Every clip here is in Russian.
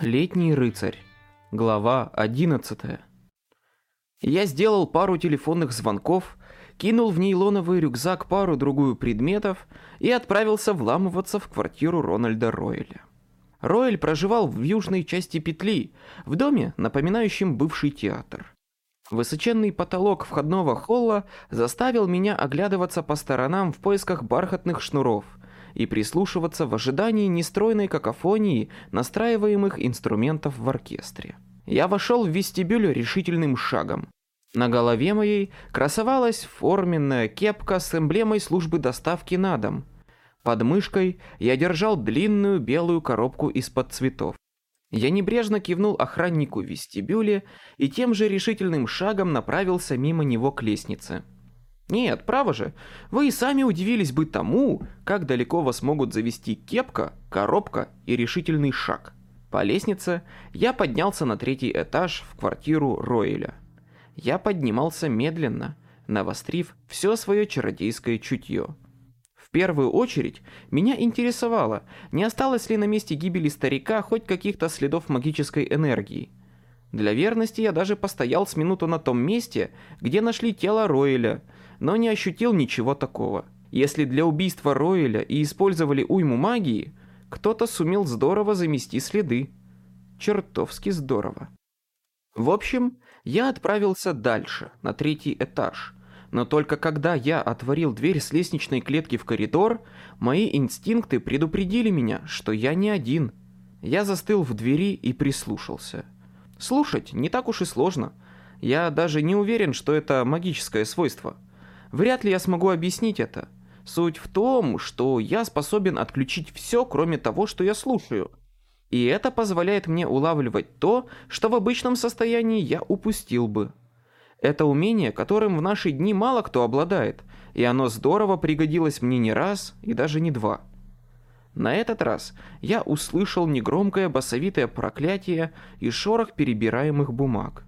Летний рыцарь. Глава 11. Я сделал пару телефонных звонков, кинул в нейлоновый рюкзак пару-другую предметов и отправился вламываться в квартиру Рональда Ройля. Ройль проживал в южной части петли, в доме, напоминающем бывший театр. Высоченный потолок входного холла заставил меня оглядываться по сторонам в поисках бархатных шнуров – и прислушиваться в ожидании нестройной какофонии настраиваемых инструментов в оркестре. Я вошел в вестибюль решительным шагом. На голове моей красовалась форменная кепка с эмблемой службы доставки на дом. Под мышкой я держал длинную белую коробку из-под цветов. Я небрежно кивнул охраннику в вестибюле и тем же решительным шагом направился мимо него к лестнице. Нет, право же, вы и сами удивились бы тому, как далеко вас могут завести кепка, коробка и решительный шаг. По лестнице я поднялся на третий этаж в квартиру Ройля. Я поднимался медленно, навострив все свое чародейское чутье. В первую очередь меня интересовало, не осталось ли на месте гибели старика хоть каких-то следов магической энергии. Для верности я даже постоял с минуту на том месте, где нашли тело Ройля – но не ощутил ничего такого. Если для убийства Ройля и использовали уйму магии, кто-то сумел здорово замести следы. Чертовски здорово. В общем, я отправился дальше, на третий этаж. Но только когда я отворил дверь с лестничной клетки в коридор, мои инстинкты предупредили меня, что я не один. Я застыл в двери и прислушался. Слушать не так уж и сложно. Я даже не уверен, что это магическое свойство. Вряд ли я смогу объяснить это. Суть в том, что я способен отключить все, кроме того, что я слушаю. И это позволяет мне улавливать то, что в обычном состоянии я упустил бы. Это умение, которым в наши дни мало кто обладает, и оно здорово пригодилось мне не раз и даже не два. На этот раз я услышал негромкое басовитое проклятие и шорох перебираемых бумаг.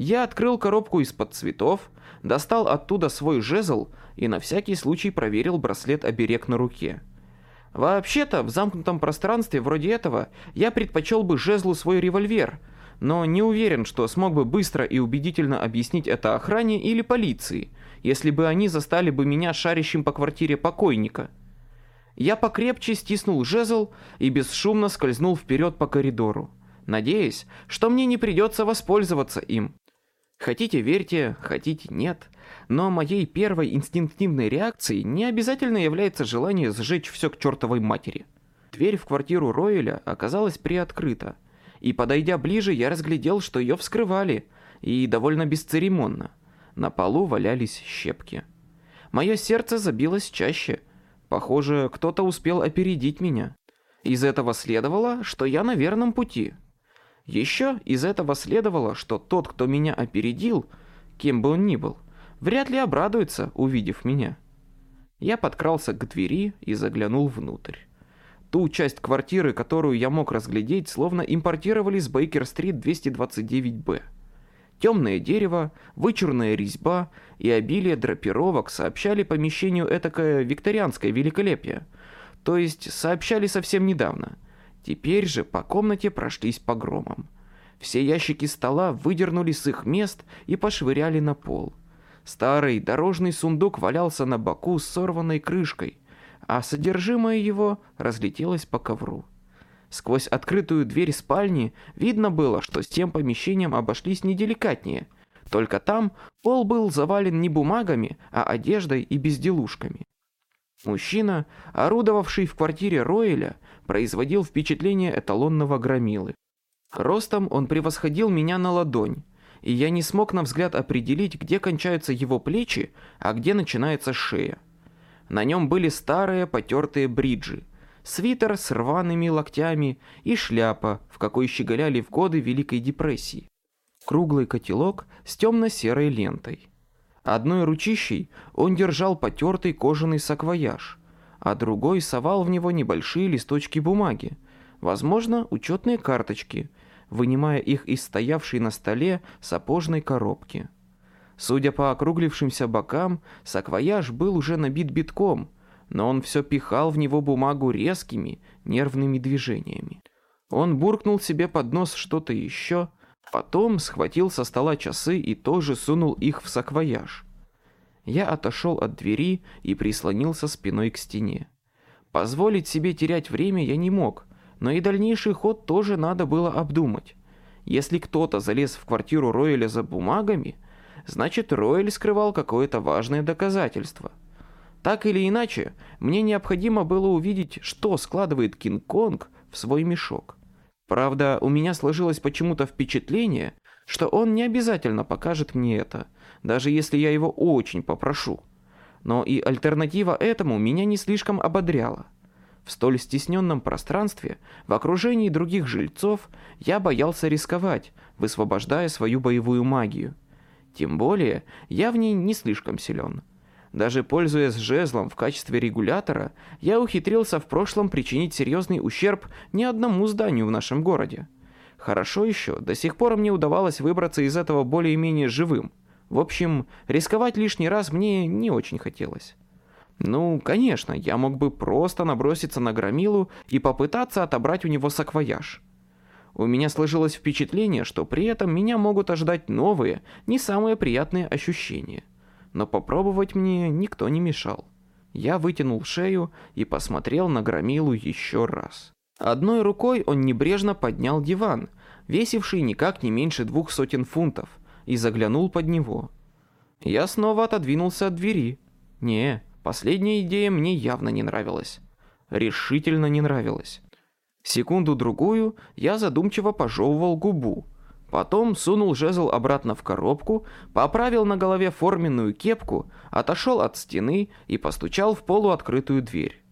Я открыл коробку из-под цветов, достал оттуда свой жезл и на всякий случай проверил браслет-оберег на руке. Вообще-то, в замкнутом пространстве вроде этого я предпочел бы жезлу свой револьвер, но не уверен, что смог бы быстро и убедительно объяснить это охране или полиции, если бы они застали бы меня шарящим по квартире покойника. Я покрепче стиснул жезл и бесшумно скользнул вперед по коридору, надеясь, что мне не придется воспользоваться им. Хотите верьте, хотите нет, но моей первой инстинктивной реакцией не обязательно является желание сжечь все к чертовой матери. Дверь в квартиру Ройля оказалась приоткрыта, и подойдя ближе, я разглядел, что ее вскрывали, и довольно бесцеремонно. На полу валялись щепки. Мое сердце забилось чаще. Похоже, кто-то успел опередить меня. Из этого следовало, что я на верном пути. Еще из этого следовало, что тот, кто меня опередил, кем бы он ни был, вряд ли обрадуется, увидев меня. Я подкрался к двери и заглянул внутрь. Ту часть квартиры, которую я мог разглядеть, словно импортировали с Бейкер-стрит 229-Б. Темное дерево, вычурная резьба и обилие драпировок сообщали помещению этакое викторианское великолепие, то есть сообщали совсем недавно – Теперь же по комнате прошлись погромом. Все ящики стола выдернули с их мест и пошвыряли на пол. Старый дорожный сундук валялся на боку с сорванной крышкой, а содержимое его разлетелось по ковру. Сквозь открытую дверь спальни видно было, что с тем помещением обошлись неделикатнее. Только там пол был завален не бумагами, а одеждой и безделушками. Мужчина, орудовавший в квартире Ройля, производил впечатление эталонного громилы. Ростом он превосходил меня на ладонь, и я не смог на взгляд определить, где кончаются его плечи, а где начинается шея. На нем были старые потертые бриджи, свитер с рваными локтями и шляпа, в какой щеголяли в годы Великой депрессии. Круглый котелок с темно-серой лентой. Одной ручищей он держал потертый кожаный саквояж, а другой совал в него небольшие листочки бумаги, возможно, учетные карточки, вынимая их из стоявшей на столе сапожной коробки. Судя по округлившимся бокам, саквояж был уже набит битком, но он все пихал в него бумагу резкими, нервными движениями. Он буркнул себе под нос что-то еще, потом схватил со стола часы и тоже сунул их в саквояж. Я отошел от двери и прислонился спиной к стене. Позволить себе терять время я не мог, но и дальнейший ход тоже надо было обдумать. Если кто-то залез в квартиру Ройля за бумагами, значит Ройль скрывал какое-то важное доказательство. Так или иначе, мне необходимо было увидеть, что складывает Кинг-Конг в свой мешок. Правда, у меня сложилось почему-то впечатление, что он не обязательно покажет мне это, даже если я его очень попрошу. Но и альтернатива этому меня не слишком ободряла. В столь стесненном пространстве, в окружении других жильцов, я боялся рисковать, высвобождая свою боевую магию. Тем более, я в ней не слишком силен. Даже пользуясь жезлом в качестве регулятора, я ухитрился в прошлом причинить серьезный ущерб не одному зданию в нашем городе. Хорошо еще, до сих пор мне удавалось выбраться из этого более-менее живым. В общем, рисковать лишний раз мне не очень хотелось. Ну, конечно, я мог бы просто наброситься на Громилу и попытаться отобрать у него саквояж. У меня сложилось впечатление, что при этом меня могут ожидать новые, не самые приятные ощущения. Но попробовать мне никто не мешал. Я вытянул шею и посмотрел на Громилу еще раз. Одной рукой он небрежно поднял диван, весивший никак не меньше двух сотен фунтов, и заглянул под него. Я снова отодвинулся от двери. Не, Последняя идея мне явно не нравилась. Решительно не нравилась. Секунду-другую я задумчиво пожевывал губу. Потом сунул жезл обратно в коробку, поправил на голове форменную кепку, отошел от стены и постучал в полуоткрытую дверь.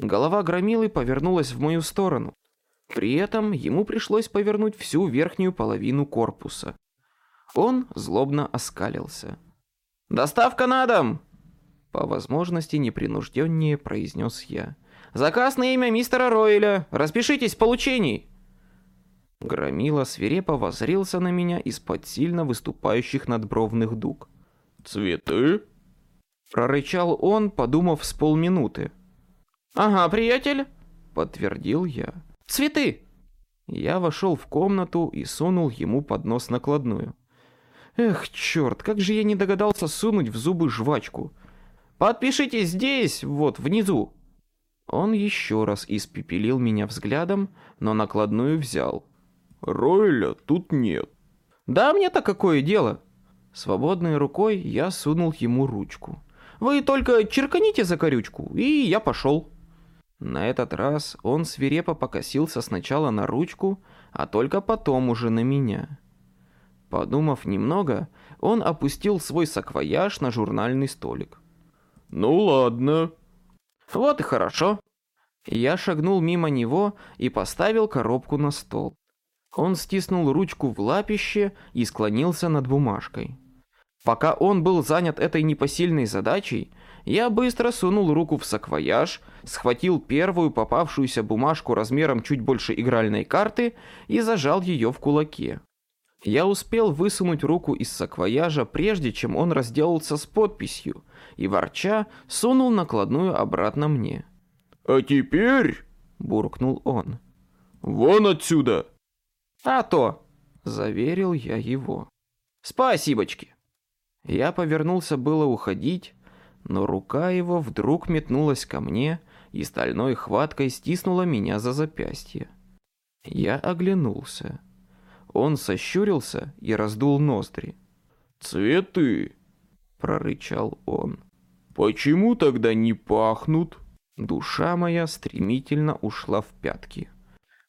Голова громилы повернулась в мою сторону. При этом ему пришлось повернуть всю верхнюю половину корпуса. Он злобно оскалился. «Доставка на дом!» По возможности непринужденнее произнес я. «Заказ на имя мистера Ройля! Распишитесь в получении!» Громила свирепо возрился на меня из-под сильно выступающих надбровных дуг. «Цветы?» Прорычал он, подумав с полминуты. «Ага, приятель!» Подтвердил я. «Цветы!» Я вошел в комнату и сунул ему под нос накладную. Эх, черт, как же я не догадался сунуть в зубы жвачку. Подпишитесь здесь, вот, внизу. Он еще раз испепелил меня взглядом, но накладную взял. Ройля тут нет. Да мне-то какое дело? Свободной рукой я сунул ему ручку. Вы только черканите за корючку, и я пошел. На этот раз он свирепо покосился сначала на ручку, а только потом уже на меня. Подумав немного, он опустил свой саквояж на журнальный столик. «Ну ладно». «Вот и хорошо». Я шагнул мимо него и поставил коробку на стол. Он стиснул ручку в лапище и склонился над бумажкой. Пока он был занят этой непосильной задачей, я быстро сунул руку в саквояж, схватил первую попавшуюся бумажку размером чуть больше игральной карты и зажал ее в кулаке. Я успел высунуть руку из саквояжа, прежде чем он разделался с подписью, и ворча сунул накладную обратно мне. «А теперь...» — буркнул он. «Вон отсюда!» «А то!» — заверил я его. «Спасибочки!» Я повернулся было уходить, но рука его вдруг метнулась ко мне и стальной хваткой стиснула меня за запястье. Я оглянулся. Он сощурился и раздул ноздри. «Цветы!» — прорычал он. «Почему тогда не пахнут?» Душа моя стремительно ушла в пятки.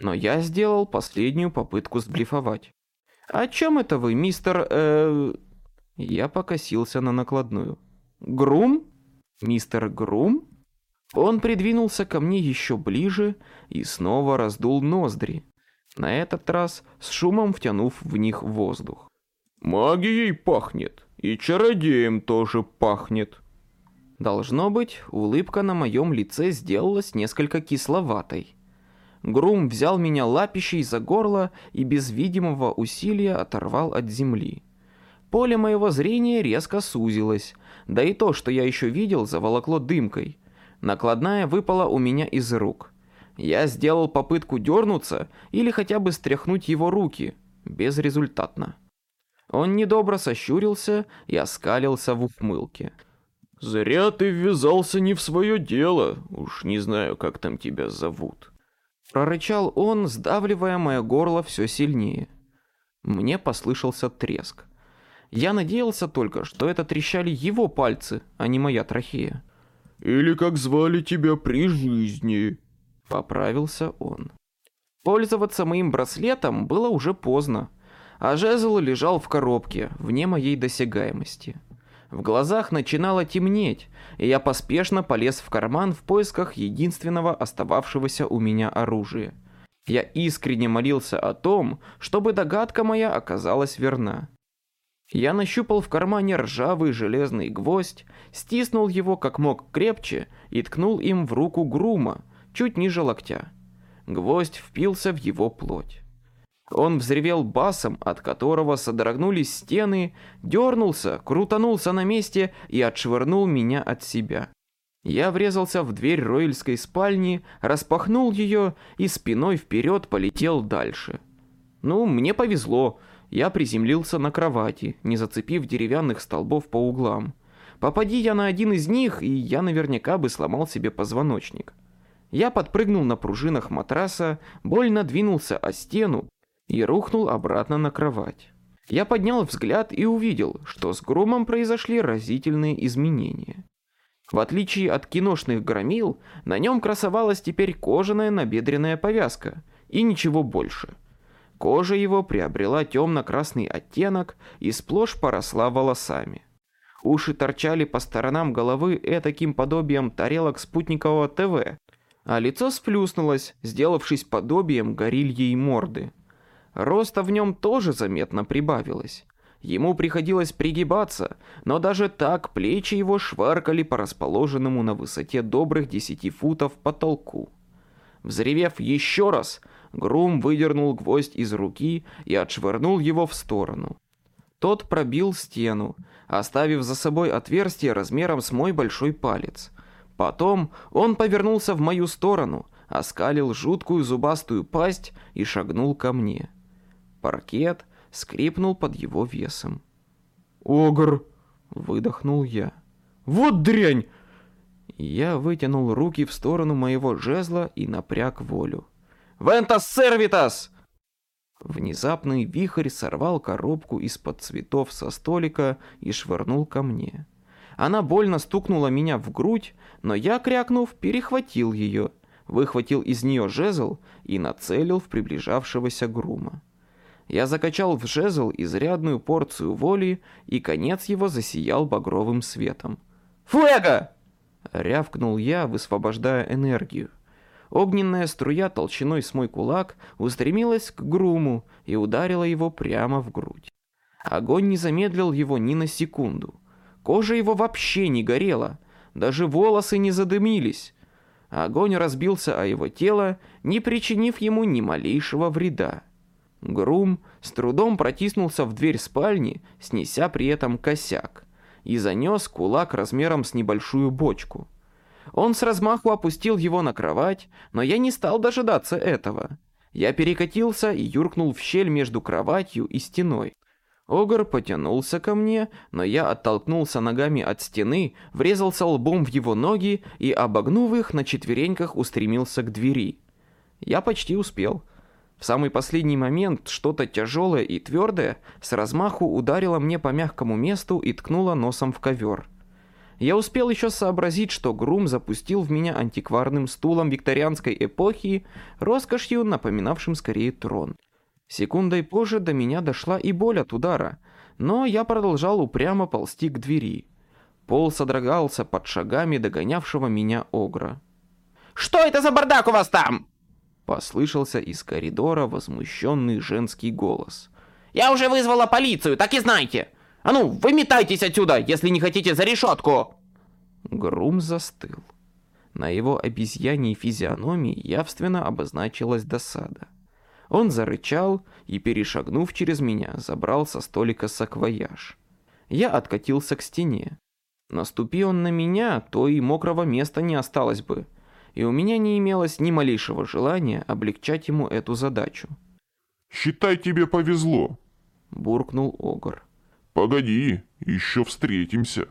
Но я сделал последнюю попытку сблифовать. «О чем это вы, мистер...» э... Я покосился на накладную. «Грум? Мистер Грум?» Он придвинулся ко мне еще ближе и снова раздул ноздри на этот раз с шумом втянув в них воздух. «Магией пахнет, и чародеем тоже пахнет». Должно быть, улыбка на моем лице сделалась несколько кисловатой. Грум взял меня лапищей за горло и без видимого усилия оторвал от земли. Поле моего зрения резко сузилось, да и то, что я еще видел, заволокло дымкой. Накладная выпала у меня из рук. Я сделал попытку дернуться или хотя бы стряхнуть его руки. Безрезультатно. Он недобро сощурился и оскалился в ухмылке. «Зря ты ввязался не в свое дело. Уж не знаю, как там тебя зовут». Прорычал он, сдавливая мое горло все сильнее. Мне послышался треск. Я надеялся только, что это трещали его пальцы, а не моя трахея. «Или как звали тебя при жизни», — поправился он. Пользоваться моим браслетом было уже поздно, а жезл лежал в коробке, вне моей досягаемости. В глазах начинало темнеть, и я поспешно полез в карман в поисках единственного остававшегося у меня оружия. Я искренне молился о том, чтобы догадка моя оказалась верна. Я нащупал в кармане ржавый железный гвоздь, стиснул его как мог крепче и ткнул им в руку грума, чуть ниже локтя. Гвоздь впился в его плоть. Он взревел басом, от которого содрогнулись стены, дернулся, крутанулся на месте и отшвырнул меня от себя. Я врезался в дверь ройльской спальни, распахнул ее и спиной вперед полетел дальше. Ну, мне повезло, я приземлился на кровати, не зацепив деревянных столбов по углам. Попади я на один из них, и я наверняка бы сломал себе позвоночник. Я подпрыгнул на пружинах матраса, больно двинулся о стену, и рухнул обратно на кровать. Я поднял взгляд и увидел, что с громом произошли разительные изменения. В отличие от киношных громил, на нем красовалась теперь кожаная набедренная повязка и ничего больше. Кожа его приобрела темно-красный оттенок и сплошь поросла волосами. Уши торчали по сторонам головы этаким подобием тарелок спутникового ТВ, а лицо сплюснулось, сделавшись подобием горильей морды. Роста в нем тоже заметно прибавилось. Ему приходилось пригибаться, но даже так плечи его шваркали по расположенному на высоте добрых десяти футов потолку. Взревев еще раз, Грум выдернул гвоздь из руки и отшвырнул его в сторону. Тот пробил стену, оставив за собой отверстие размером с мой большой палец. Потом он повернулся в мою сторону, оскалил жуткую зубастую пасть и шагнул ко мне. Паркет скрипнул под его весом. «Огр!» — выдохнул я. «Вот дрянь!» Я вытянул руки в сторону моего жезла и напряг волю. «Вентас сервитас!» Внезапный вихрь сорвал коробку из-под цветов со столика и швырнул ко мне. Она больно стукнула меня в грудь, но я, крякнув, перехватил ее, выхватил из нее жезл и нацелил в приближавшегося грума. Я закачал в жезл изрядную порцию воли, и конец его засиял багровым светом. «Фуэго!» — рявкнул я, высвобождая энергию. Огненная струя толщиной с мой кулак устремилась к груму и ударила его прямо в грудь. Огонь не замедлил его ни на секунду. Кожа его вообще не горела, даже волосы не задымились. Огонь разбился о его тело, не причинив ему ни малейшего вреда. Грум с трудом протиснулся в дверь спальни, снеся при этом косяк, и занес кулак размером с небольшую бочку. Он с размаху опустил его на кровать, но я не стал дожидаться этого. Я перекатился и юркнул в щель между кроватью и стеной. Огр потянулся ко мне, но я оттолкнулся ногами от стены, врезался лбом в его ноги и, обогнув их, на четвереньках устремился к двери. Я почти успел. В самый последний момент что-то тяжелое и твердое с размаху ударило мне по мягкому месту и ткнуло носом в ковер. Я успел еще сообразить, что Грум запустил в меня антикварным стулом викторианской эпохи, роскошью напоминавшим скорее трон. Секундой позже до меня дошла и боль от удара, но я продолжал упрямо ползти к двери. Пол содрогался под шагами догонявшего меня огра. «Что это за бардак у вас там?» Послышался из коридора возмущенный женский голос. «Я уже вызвала полицию, так и знайте! А ну, выметайтесь отсюда, если не хотите за решетку!» Грум застыл. На его обезьяньей физиономии явственно обозначилась досада. Он зарычал и, перешагнув через меня, забрал со столика саквояж. Я откатился к стене. Наступи он на меня, то и мокрого места не осталось бы. и у меня не имелось ни малейшего желания облегчать ему эту задачу. «Считай, тебе повезло», — буркнул Огр. «Погоди, еще встретимся».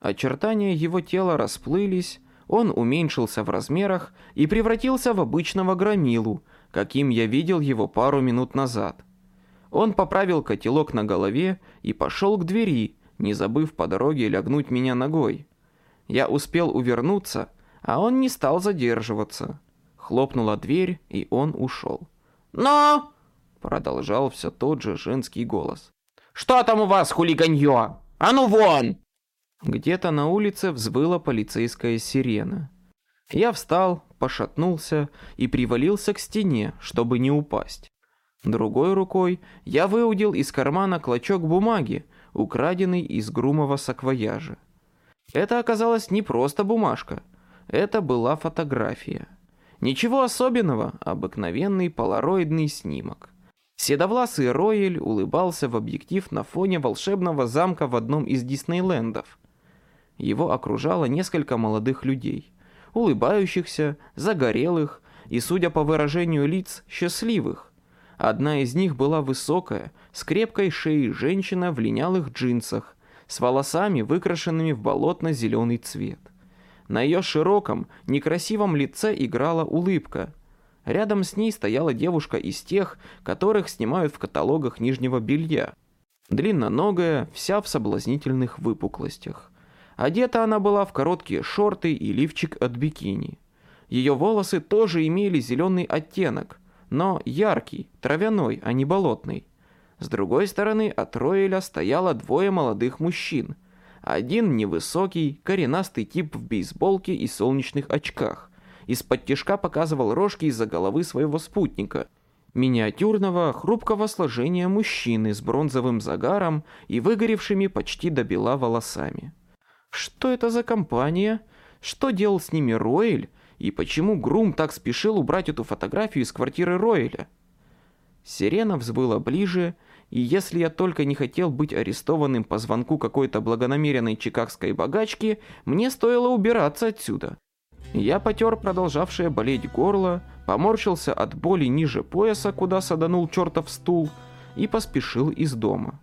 Очертания его тела расплылись, он уменьшился в размерах и превратился в обычного громилу, каким я видел его пару минут назад. Он поправил котелок на голове и пошел к двери, не забыв по дороге лягнуть меня ногой. Я успел увернуться, а он не стал задерживаться. Хлопнула дверь, и он ушел. «Но!» — продолжал все тот же женский голос. «Что там у вас, хулиганье? А ну вон!» Где-то на улице взвыла полицейская сирена. Я встал, пошатнулся и привалился к стене, чтобы не упасть. Другой рукой я выудил из кармана клочок бумаги, украденный из грумого саквояжа. Это оказалась не просто бумажка, это была фотография. Ничего особенного, обыкновенный полароидный снимок. Седовласый Ройль улыбался в объектив на фоне волшебного замка в одном из Диснейлендов. Его окружало несколько молодых людей, улыбающихся, загорелых и, судя по выражению лиц, счастливых. Одна из них была высокая, с крепкой шеей женщина в линялых джинсах, с волосами, выкрашенными в болотно-зеленый цвет. На ее широком, некрасивом лице играла улыбка. Рядом с ней стояла девушка из тех, которых снимают в каталогах нижнего белья. Длинноногая, вся в соблазнительных выпуклостях. Одета она была в короткие шорты и лифчик от бикини. Ее волосы тоже имели зеленый оттенок, но яркий, травяной, а не болотный. С другой стороны от Роэля стояло двое молодых мужчин. Один невысокий, коренастый тип в бейсболке и солнечных очках. Из-под тишка показывал рожки из-за головы своего спутника. Миниатюрного, хрупкого сложения мужчины с бронзовым загаром и выгоревшими почти до бела волосами. Что это за компания? Что делал с ними Ройль? И почему Грум так спешил убрать эту фотографию из квартиры Ройля? Сирена взбыла ближе, и если я только не хотел быть арестованным по звонку какой-то благонамеренной чикагской богачки, мне стоило убираться отсюда. Я потер продолжавшее болеть горло, поморщился от боли ниже пояса, куда саданул чертов стул, и поспешил из дома.